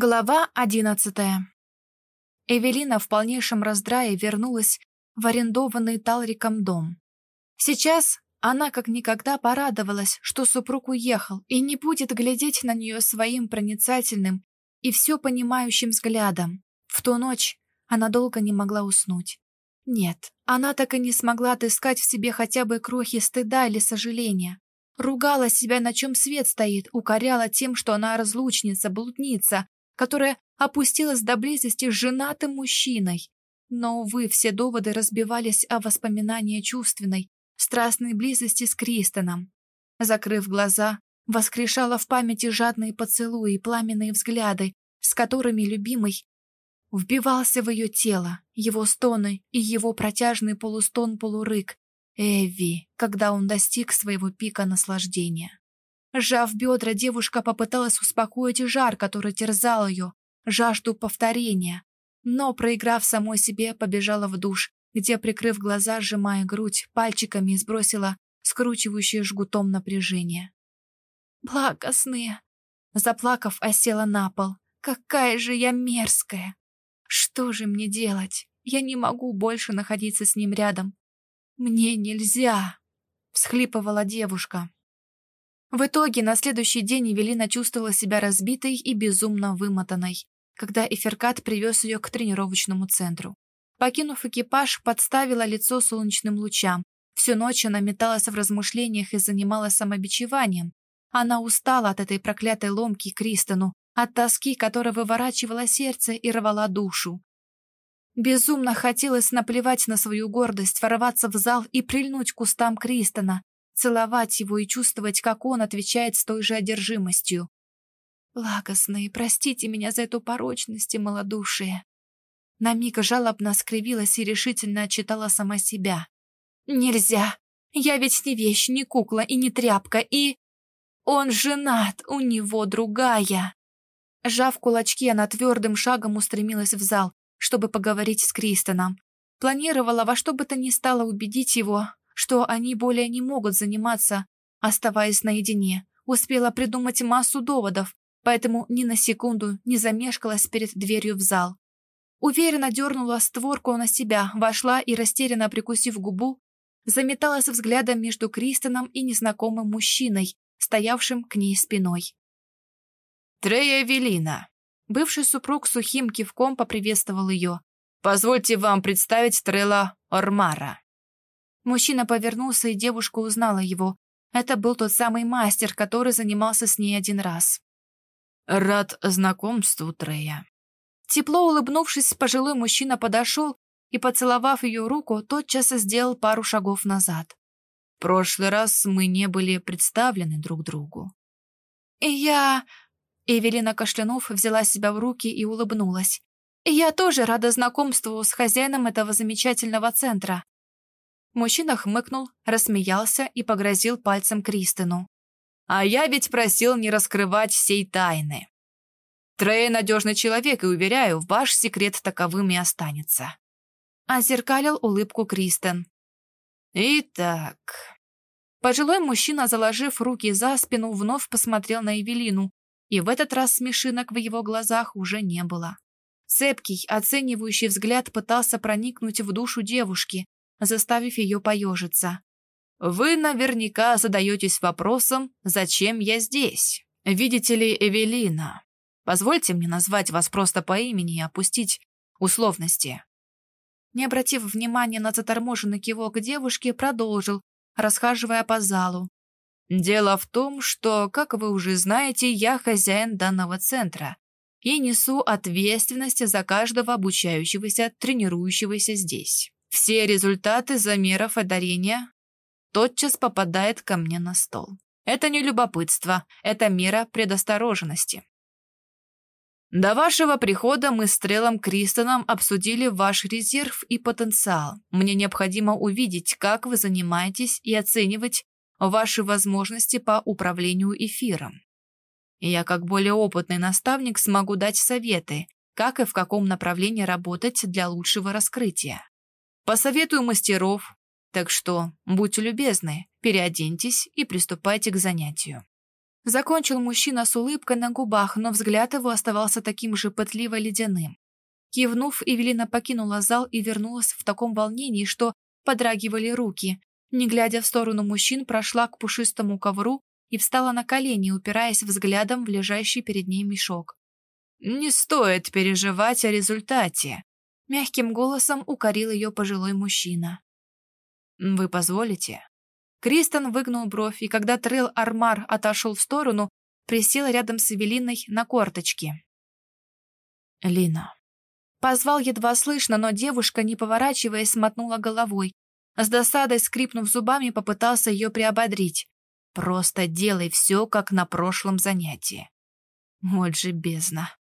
Глава одиннадцатая. Эвелина в полнейшем раздрае вернулась в арендованный Талриком дом. Сейчас она как никогда порадовалась, что супруг уехал и не будет глядеть на нее своим проницательным и все понимающим взглядом. В ту ночь она долго не могла уснуть. Нет, она так и не смогла отыскать в себе хотя бы крохи стыда или сожаления. Ругала себя, на чем свет стоит, укоряла тем, что она разлучница, блудница, которая опустилась до близости с женатым мужчиной. Но, увы, все доводы разбивались о воспоминании чувственной, страстной близости с Кристоном. Закрыв глаза, воскрешала в памяти жадные поцелуи и пламенные взгляды, с которыми любимый вбивался в ее тело, его стоны и его протяжный полустон-полурык, Эви, когда он достиг своего пика наслаждения. Сжав бедра, девушка попыталась успокоить жар, который терзал ее, жажду повторения. Но, проиграв самой себе, побежала в душ, где, прикрыв глаза, сжимая грудь, пальчиками сбросила скручивающее жгутом напряжение. «Благостные!» Заплакав, осела на пол. «Какая же я мерзкая! Что же мне делать? Я не могу больше находиться с ним рядом. Мне нельзя!» Всхлипывала девушка. В итоге на следующий день Эвелина чувствовала себя разбитой и безумно вымотанной, когда Эферкат привез ее к тренировочному центру. Покинув экипаж, подставила лицо солнечным лучам. Всю ночь она металась в размышлениях и занималась самобичеванием. Она устала от этой проклятой ломки Кристону, от тоски, которая выворачивала сердце и рвала душу. Безумно хотелось наплевать на свою гордость, ворваться в зал и прильнуть к кустам Кристона, целовать его и чувствовать, как он отвечает с той же одержимостью. Благостные, простите меня за эту порочность и малодушие. На миг жалобно скривилась и решительно отчитала сама себя. Нельзя. Я ведь не вещь, не кукла и не тряпка, и... Он женат, у него другая. Жав кулачки, она твердым шагом устремилась в зал, чтобы поговорить с Кристоном. Планировала во что бы то ни стало убедить его, что они более не могут заниматься, оставаясь наедине. Успела придумать массу доводов, поэтому ни на секунду не замешкалась перед дверью в зал. Уверенно дернула створку на себя, вошла и, растерянно прикусив губу, заметалась взглядом между Кристоном и незнакомым мужчиной, стоявшим к ней спиной. «Трея Велина!» Бывший супруг сухим кивком поприветствовал ее. «Позвольте вам представить Трела Ормара». Мужчина повернулся, и девушка узнала его. Это был тот самый мастер, который занимался с ней один раз. «Рад знакомству, Трея». Тепло улыбнувшись, пожилой мужчина подошел и, поцеловав ее руку, тотчас сделал пару шагов назад. В прошлый раз мы не были представлены друг другу. И «Я...» Эвелина кашлянув взяла себя в руки и улыбнулась. «Я тоже рада знакомству с хозяином этого замечательного центра. Мужчина хмыкнул, рассмеялся и погрозил пальцем Кристину. «А я ведь просил не раскрывать сей тайны. Трей надежный человек, и, уверяю, ваш секрет таковым и останется». Озеркалил улыбку Кристен. «Итак...» Пожилой мужчина, заложив руки за спину, вновь посмотрел на Эвелину, и в этот раз смешинок в его глазах уже не было. Цепкий, оценивающий взгляд пытался проникнуть в душу девушки, заставив ее поежиться. «Вы наверняка задаетесь вопросом, зачем я здесь? Видите ли, Эвелина? Позвольте мне назвать вас просто по имени и опустить условности». Не обратив внимания на заторможенный кивок девушки, продолжил, расхаживая по залу. «Дело в том, что, как вы уже знаете, я хозяин данного центра и несу ответственность за каждого обучающегося, тренирующегося здесь. Все результаты замеров одарения тотчас попадают ко мне на стол. Это не любопытство, это мера предосторожности. До вашего прихода мы с Трелом Кристоном обсудили ваш резерв и потенциал. Мне необходимо увидеть, как вы занимаетесь и оценивать ваши возможности по управлению эфиром. я, как более опытный наставник, смогу дать советы, как и в каком направлении работать для лучшего раскрытия. Посоветую мастеров, так что будьте любезны, переоденьтесь и приступайте к занятию. Закончил мужчина с улыбкой на губах, но взгляд его оставался таким же пытливо-ледяным. Кивнув, Эвелина покинула зал и вернулась в таком волнении, что подрагивали руки. Не глядя в сторону мужчин, прошла к пушистому ковру и встала на колени, упираясь взглядом в лежащий перед ней мешок. «Не стоит переживать о результате», — мягким голосом укорил ее пожилой мужчина. «Вы позволите?» Кристен выгнул бровь, и когда Трел Армар отошел в сторону, присел рядом с Эвелиной на корточки. «Лина». Позвал едва слышно, но девушка, не поворачиваясь, мотнула головой. С досадой, скрипнув зубами, попытался ее приободрить. «Просто делай все, как на прошлом занятии». Вот же бездна.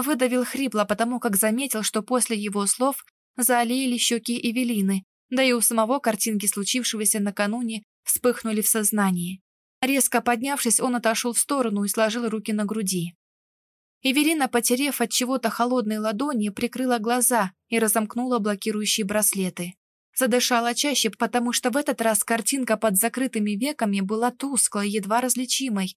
Выдавил хрипло, потому как заметил, что после его слов залили щеки Эвелины, да и у самого картинки случившегося накануне вспыхнули в сознании. Резко поднявшись, он отошел в сторону и сложил руки на груди. Эверина, потерев от чего-то холодной ладони, прикрыла глаза и разомкнула блокирующие браслеты. Задышала чаще, потому что в этот раз картинка под закрытыми веками была тусклой, едва различимой.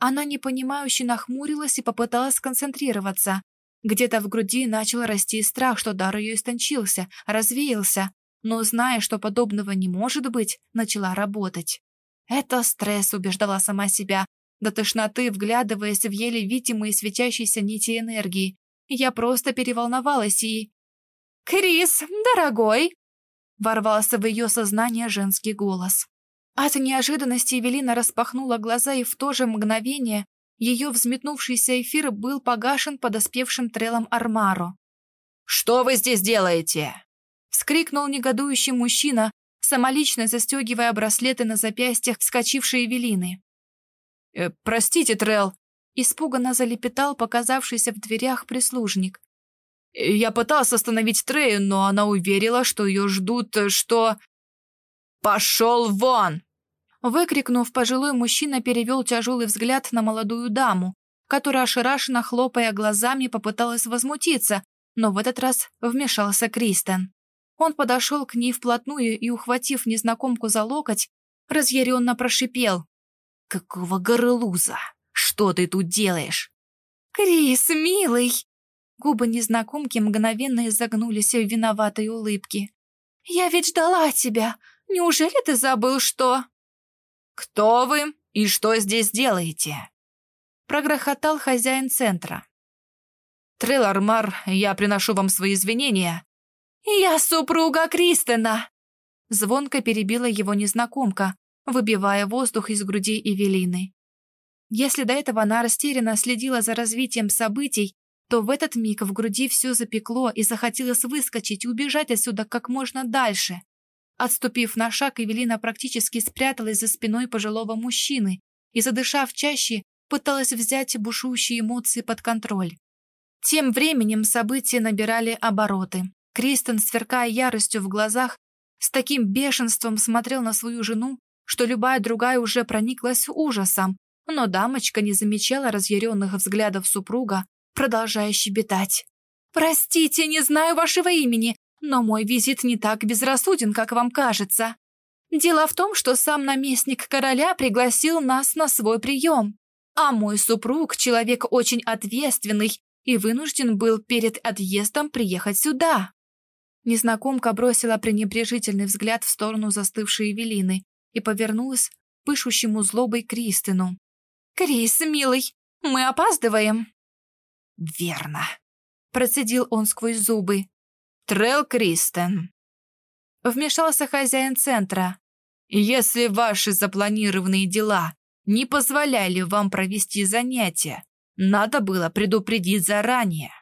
Она непонимающе нахмурилась и попыталась сконцентрироваться. Где-то в груди начал расти страх, что дар ее истончился, развеялся, но, зная, что подобного не может быть, начала работать. Это стресс, убеждала сама себя, до тошноты, вглядываясь в еле видимые светящиеся нити энергии. Я просто переволновалась и... «Крис, дорогой!» Ворвался в ее сознание женский голос. От неожиданности Эвелина распахнула глаза, и в то же мгновение ее взметнувшийся эфир был погашен подоспевшим трелом Армаро. «Что вы здесь делаете?» Вскрикнул негодующий мужчина, самолично застегивая браслеты на запястьях вскочившей Эвелины. «Э, «Простите, Трел», — испуганно залепетал показавшийся в дверях прислужник. «Э, «Я пытался остановить Трею, но она уверила, что ее ждут, э, что...» «Пошел вон!» Выкрикнув, пожилой мужчина перевел тяжелый взгляд на молодую даму, которая, ошарашенно хлопая глазами, попыталась возмутиться, но в этот раз вмешался Кристен. Он подошел к ней вплотную и, ухватив незнакомку за локоть, разъяренно прошипел. «Какого горлуза? Что ты тут делаешь?» «Крис, милый!» Губы незнакомки мгновенно изогнулись в виноватой улыбке. «Я ведь ждала тебя. Неужели ты забыл, что...» «Кто вы и что здесь делаете?» Прогрохотал хозяин центра. «Трелармар, я приношу вам свои извинения». «Я супруга Кристена!» Звонко перебила его незнакомка, выбивая воздух из груди Эвелины. Если до этого она растерянно следила за развитием событий, то в этот миг в груди все запекло и захотелось выскочить и убежать отсюда как можно дальше. Отступив на шаг, Эвелина практически спряталась за спиной пожилого мужчины и, задышав чаще, пыталась взять бушующие эмоции под контроль. Тем временем события набирали обороты. Кристен, сверкая яростью в глазах, с таким бешенством смотрел на свою жену, что любая другая уже прониклась ужасом, но дамочка не замечала разъяренных взглядов супруга, продолжая щебетать. «Простите, не знаю вашего имени, но мой визит не так безрассуден, как вам кажется. Дело в том, что сам наместник короля пригласил нас на свой прием, а мой супруг — человек очень ответственный и вынужден был перед отъездом приехать сюда». Незнакомка бросила пренебрежительный взгляд в сторону застывшей Эвелины, и повернулась к пышущему злобой Кристину. «Крис, милый, мы опаздываем!» «Верно!» — процедил он сквозь зубы. «Трел Кристен!» Вмешался хозяин центра. «Если ваши запланированные дела не позволяли вам провести занятия, надо было предупредить заранее».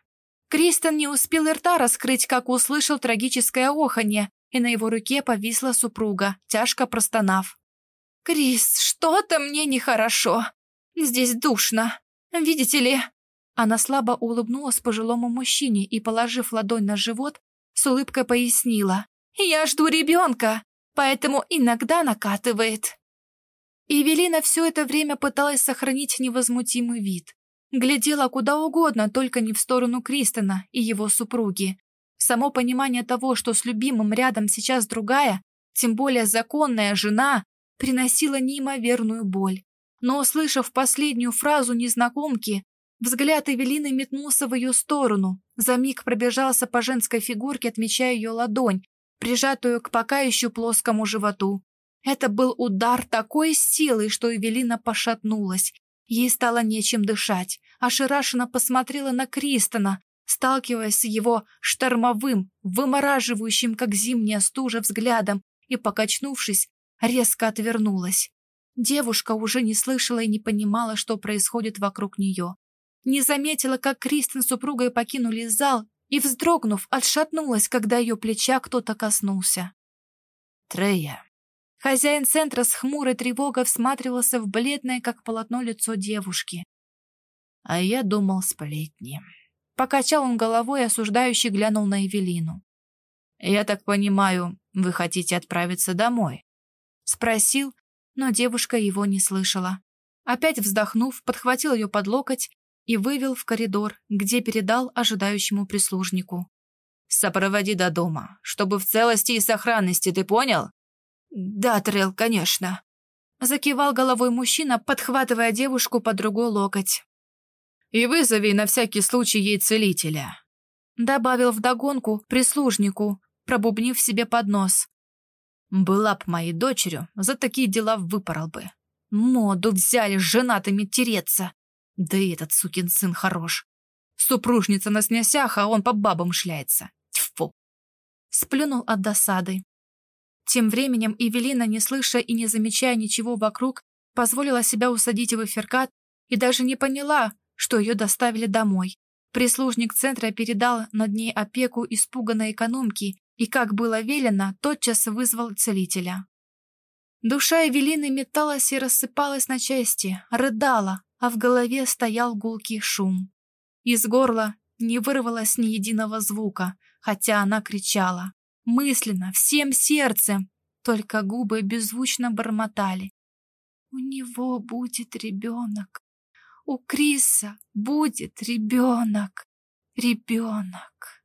Кристен не успел рта раскрыть, как услышал трагическое оханье, и на его руке повисла супруга, тяжко простонав. «Крис, что-то мне нехорошо. Здесь душно. Видите ли?» Она слабо улыбнулась пожилому мужчине и, положив ладонь на живот, с улыбкой пояснила. «Я жду ребенка, поэтому иногда накатывает». Евелина все это время пыталась сохранить невозмутимый вид. Глядела куда угодно, только не в сторону Кристона и его супруги. Само понимание того, что с любимым рядом сейчас другая, тем более законная жена, приносило неимоверную боль. Но, услышав последнюю фразу незнакомки, взгляд Эвелины метнулся в ее сторону, за миг пробежался по женской фигурке, отмечая ее ладонь, прижатую к пока еще плоскому животу. Это был удар такой силой, что Эвелина пошатнулась. Ей стало нечем дышать. Ошарашенно посмотрела на Кристона, сталкиваясь с его штормовым, вымораживающим, как зимняя стужа, взглядом, и, покачнувшись, резко отвернулась. Девушка уже не слышала и не понимала, что происходит вокруг нее. Не заметила, как Кристин с супругой покинули зал и, вздрогнув, отшатнулась, когда ее плеча кто-то коснулся. «Трея». Хозяин центра с хмурой тревогой всматривался в бледное, как полотно, лицо девушки. А я думал сплетни. Покачал он головой и осуждающий глянул на Эвелину. «Я так понимаю, вы хотите отправиться домой?» Спросил, но девушка его не слышала. Опять вздохнув, подхватил ее под локоть и вывел в коридор, где передал ожидающему прислужнику. «Сопроводи до дома, чтобы в целости и сохранности, ты понял?» «Да, Трел, конечно», — закивал головой мужчина, подхватывая девушку под другой локоть. «И вызови на всякий случай ей целителя», — добавил вдогонку прислужнику, пробубнив себе под нос. «Была б моей дочерью, за такие дела выпорол бы. Моду взяли с женатыми тереться. Да и этот сукин сын хорош. Супружница на сносях, а он по бабам шляется. Тьфу!» Сплюнул от досады. Тем временем Эвелина, не слыша и не замечая ничего вокруг, позволила себя усадить в эфиркат и даже не поняла, что ее доставили домой. Прислужник центра передал над ней опеку испуганной экономки и, как было велено, тотчас вызвал целителя. Душа Эвелины металась и рассыпалась на части, рыдала, а в голове стоял гулкий шум. Из горла не вырвалось ни единого звука, хотя она кричала мысленно, всем сердцем, только губы беззвучно бормотали. «У него будет ребенок! У Криса будет ребенок! Ребенок!»